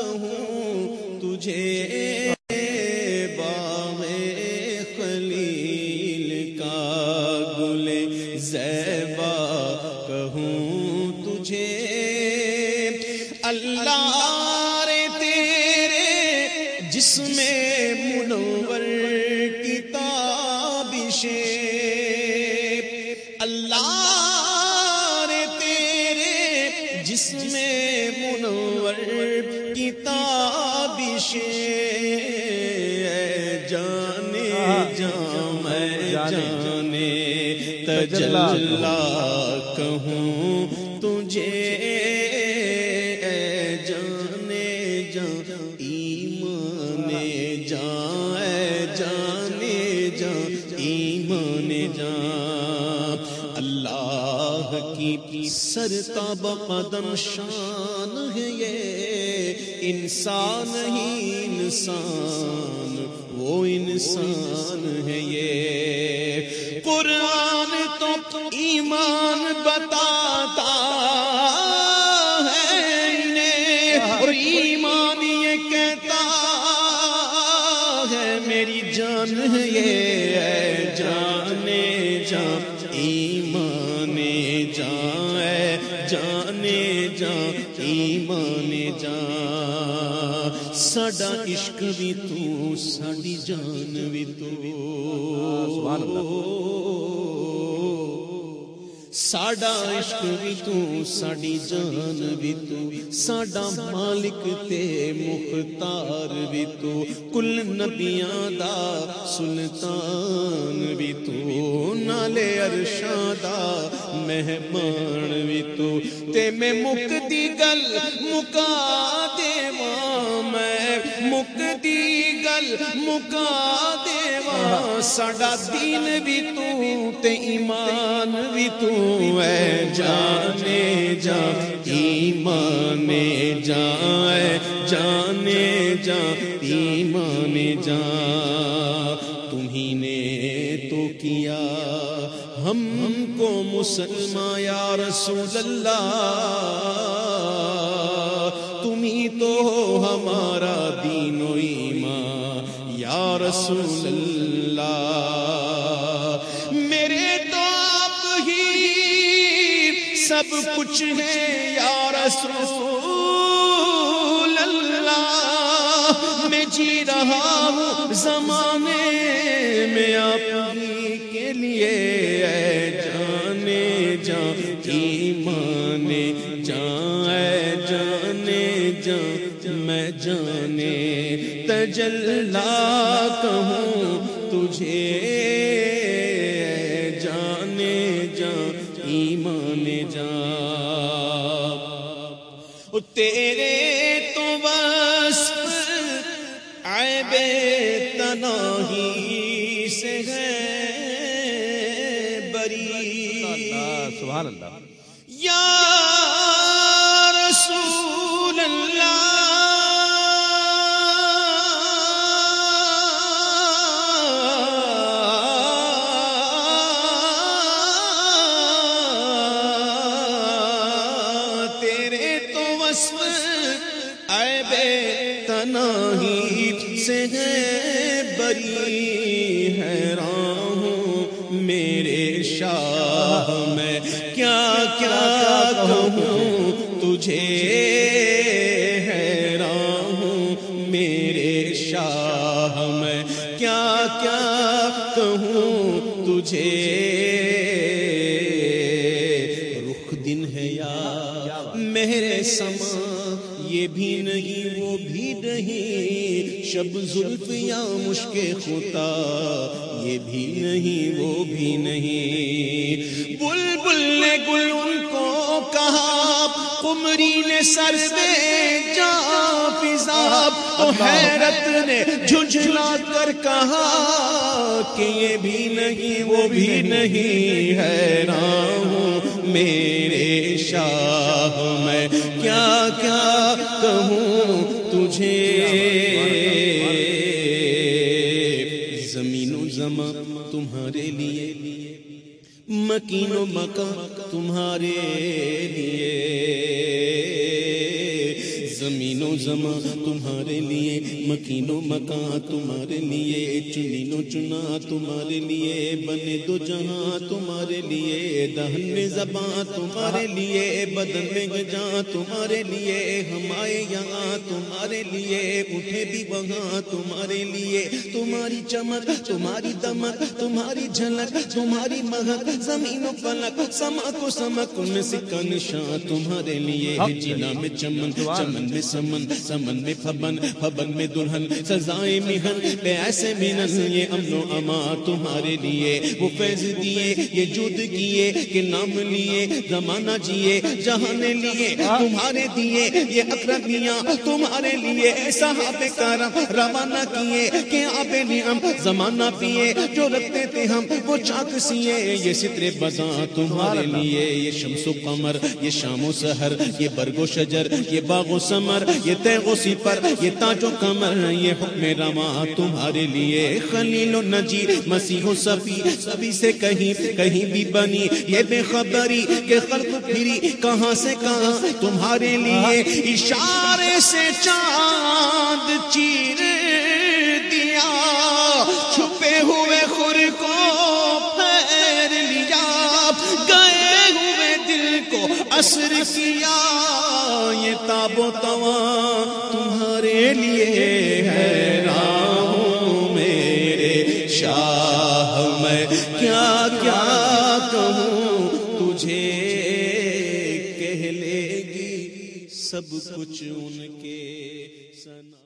کہوں تجھے باغ خلیل کا گل زیبا کہوں تجھے اللہ رے تیرے جس میں منور کتابشیں اللہ رے تیرے جس میں منور اے جانے جام جانے تجلا کہوں تجھے اے جانے ایمان اے جانے جان ایمان اللہ کی سرتاب قدم شان ہے یہ۔ انسان ہی انسان، وہ انسان ہے یہ۔ قرآن تو ایمان بتاتا ہے انہیں، اور ایمان یہ کہتا ہے، میری جان ہے یہ۔ ایمان جان ساڈا عشق بھی تو ساڈی جان بھی سبحان تو ساڈا عشق بھی تو ساڈی جان بھی تو۔ ساڈا مالک تے مختار بھی تو۔ کل نبیاں دا سلطان بھی تو۔ نالے عرشاں دا مہمان بھی تو تے میں مکتی گل مکا دیواں میں مکتی گل مکا دیواں ساڈا دین بھی تو تے ایمان بھی تو اے جانے جا ایمان جا اے جانے جا ایمان جا تمہیں نے تو کیا؟ ہم کو مسلمان یا رسول اللہ تمہیں تو ہمارا دین و ایمان، یا رسول اللہ۔ میرے تو آپ ہی سب کچھ ہے، یا رسول اللہ۔ میں جی رہا ہوں زمانے میں آپ ہی کے لیے۔ میں جانے تجلا کہوں تجھے جانے جان ایمان جان تیرے تو بس عیب تناہی سے ہے بری۔ سبحان اللہ۔ یا رسول اللہ شاہ میں کیا کیا کہوں تجھے؟ حیران ہوں میرے شاہ میں کیا کیا کہوں تجھے؟ رخ دن ہے یا میرے سما یہ بھی نہیں وہ بھی نہیں۔ شب زلف یا مشک خطا یہ بھی نہیں وہ بھی نہیں۔ بلبل نے گل ان کو کہا کمری نے سر دے جا فضا تو حیرت نے جھجلا کر کہا کہ یہ بھی نہیں وہ بھی نہیں۔ ہے ہوں میرے شاہ میں کیا کیا کہوں تجھے؟ زمین و زماں تمہارے لیے مکین و مکہ تمہارے لیے۔ زمین و زمان تمہارے لیے مکین و مکان تمہارے لیے چنین و چنا تمہارے لیے، بنے دو جہاں تمہارے لیے، دہن میں زباں تمہارے لیے، بدن میں گجاں تمہارے لیے، ہم آئے یہاں تمہارے لیے، اٹھے بھی وہاں تمہارے لیے، تمہاری چمک، تمہاری دمک، تمہاری جھلک، تمہاری مہک، زمین و فلک سما کو سمک، ان سکا نشان تمہارے لیے، جینا میں چمن چمن میں سمن سمن میں پھبن پھبن میں دلہن، سزائے مہن، بے ایسے مینن یہ امن و اما تمہارے لیے۔ وہ فیض دیے، یہ جود کیے، کہ نام لیے، زمانہ جیے جہان لیے، تمہارے دیے، یہ اکرمیاں تمہارے لیے۔ صحابہ کرام روانہ کیے، کہ آب نعم زمانہ پیے۔ جو رکھتے تھے ہم، وہ چاک سیے۔ یہ سترے بزاں تمہارے لیے، یہ شمس و قمر، یہ شام و سحر، یہ برگ و شجر، یہ باغ و سمر یہ تیغ و سپر یہ تاج و کمر یہ حکم رواں تمہارے لیے۔ خلیل و نجی مسیح و صفی سبھی سے کہیں کہیں بھی بنی۔ یہ بے خبری کہ خلق پھری کہاں سے کہاں؟ تمہارے لیے اشارے سے چاند چیر دیا، چھپے ہوئے کو اثر کیا یہ تاب و تواں تمہارے لیے ہے راہوں میرے شاہ، میں کیا کیا کہوں؟ تجھے کہہ لے گی سب کچھ ان کے سنا